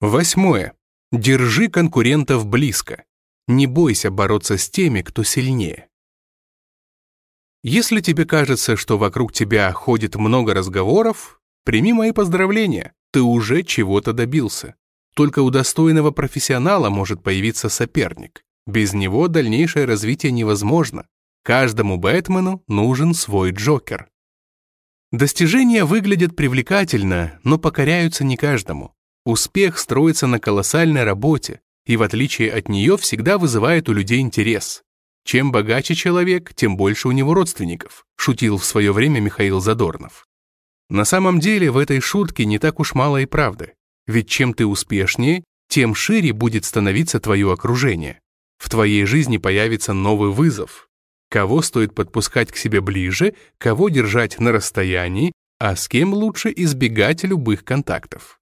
Восьмое. Держи конкурентов близко. Не бойся бороться с теми, кто сильнее. Если тебе кажется, что вокруг тебя ходит много разговоров, прими мои поздравления, ты уже чего-то добился. Только у достойного профессионала может появиться соперник. Без него дальнейшее развитие невозможно. Каждому Бэтмену нужен свой Джокер. Достижения выглядят привлекательно, но покоряются не каждому. Успех строится на колоссальной работе, и в отличие от нее всегда вызывает у людей интерес. Чем богаче человек, тем больше у него родственников, шутил в свое время Михаил Задорнов. На самом деле в этой шутке не так уж мало и правды. Ведь чем ты успешнее, тем шире будет становиться твое окружение. В твоей жизни появится новый вызов. Кого стоит подпускать к себе ближе, кого держать на расстоянии, а с кем лучше избегать любых контактов.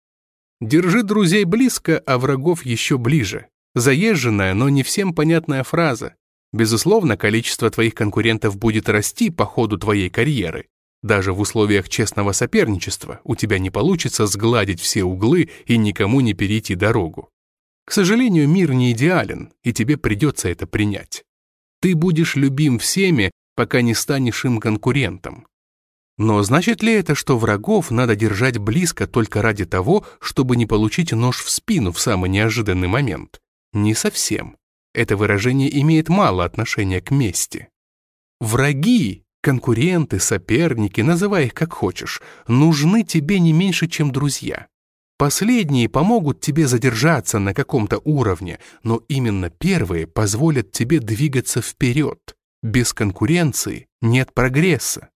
Держи друзей близко, а врагов еще ближе. Заезженная, но не всем понятная фраза. Безусловно, количество твоих конкурентов будет расти по ходу твоей карьеры, даже в условиях честного соперничества у тебя не получится сгладить все углы и никому не перейти дорогу. К сожалению, мир не идеален, и тебе придется это принять. Ты будешь любим всеми, пока не станешь им конкурентом. Но значит ли это, что врагов надо держать близко только ради того, чтобы не получить нож в спину в самый неожиданный момент? Не совсем. Это выражение имеет мало отношения к мести. Враги Конкуренты, соперники, называй их как хочешь, нужны тебе не меньше, чем друзья. Последние помогут тебе задержаться на каком-то уровне, но именно первые позволят тебе двигаться вперед. Без конкуренции нет прогресса.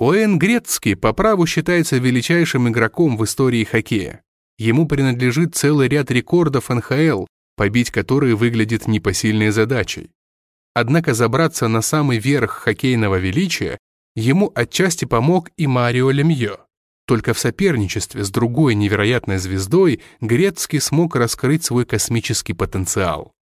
Оэн Грецкий по праву считается величайшим игроком в истории хоккея. Ему принадлежит целый ряд рекордов НХЛ, побить которые выглядит непосильной задачей. Однако забраться на самый верх хоккейного величия ему отчасти помог и Марио Лемье. Только в соперничестве с другой невероятной звездой Грецкий смог раскрыть свой космический потенциал.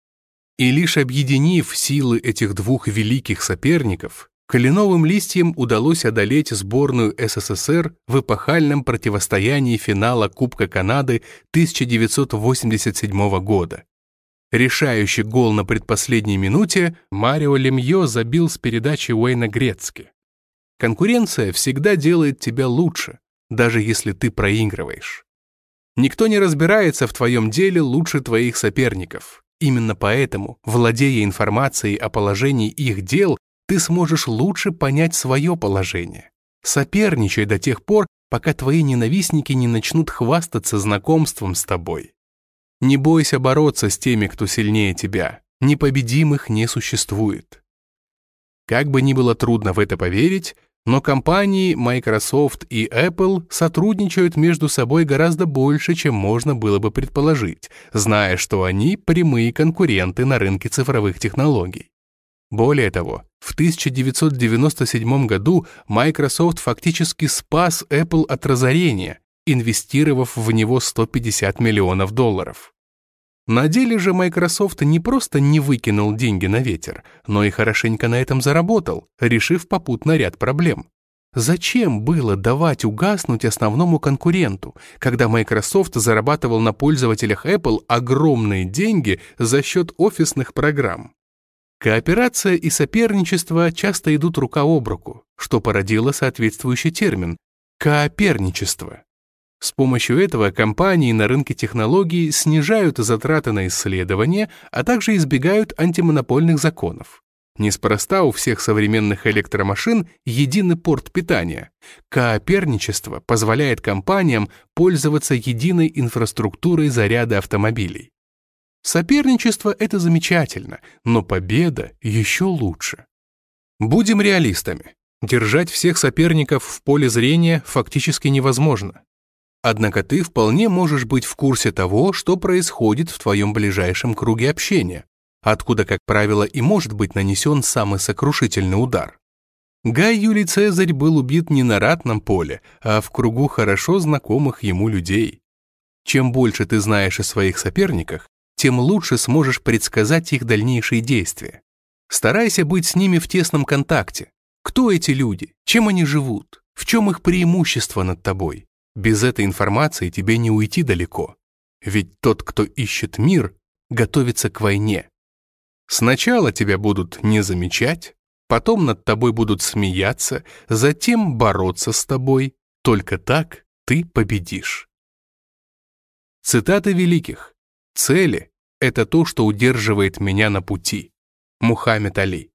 И лишь объединив силы этих двух великих соперников, Калиновым листьям удалось одолеть сборную СССР в эпохальном противостоянии финала Кубка Канады 1987 года. Решающий гол на предпоследней минуте Марио Лемье забил с передачи Уэйна Грецки. Конкуренция всегда делает тебя лучше, даже если ты проигрываешь. Никто не разбирается в твоем деле лучше твоих соперников. Именно поэтому, владея информацией о положении их дел, ты сможешь лучше понять свое положение. Соперничай до тех пор, пока твои ненавистники не начнут хвастаться знакомством с тобой. Не бойся бороться с теми, кто сильнее тебя. Непобедимых не существует. Как бы ни было трудно в это поверить, но компании Microsoft и Apple сотрудничают между собой гораздо больше, чем можно было бы предположить, зная, что они прямые конкуренты на рынке цифровых технологий. Более того, в 1997 году Microsoft фактически спас Apple от разорения, инвестировав в него 150 миллионов долларов. На деле же Microsoft не просто не выкинул деньги на ветер, но и хорошенько на этом заработал, решив попутно ряд проблем. Зачем было давать угаснуть основному конкуренту, когда Microsoft зарабатывал на пользователях Apple огромные деньги за счет офисных программ? Кооперация и соперничество часто идут рука об руку, что породило соответствующий термин – кооперничество. С помощью этого компании на рынке технологий снижают затраты на исследования, а также избегают антимонопольных законов. Неспроста у всех современных электромашин единый порт питания. Кооперничество позволяет компаниям пользоваться единой инфраструктурой заряда автомобилей. Соперничество — это замечательно, но победа еще лучше. Будем реалистами. Держать всех соперников в поле зрения фактически невозможно. Однако ты вполне можешь быть в курсе того, что происходит в твоем ближайшем круге общения, откуда, как правило, и может быть нанесен самый сокрушительный удар. Гай Юлий Цезарь был убит не на ратном поле, а в кругу хорошо знакомых ему людей. Чем больше ты знаешь о своих соперниках, тем лучше сможешь предсказать их дальнейшие действия. Старайся быть с ними в тесном контакте. Кто эти люди? Чем они живут? В чем их преимущество над тобой? Без этой информации тебе не уйти далеко. ведь тот, кто ищет мир, готовится к войне. Сначала тебя будут не замечать, потом над тобой будут смеяться, затем бороться с тобой. Только так ты победишь. Цитаты великих. Цели — это то, что удерживает меня на пути. Мухаммед Али.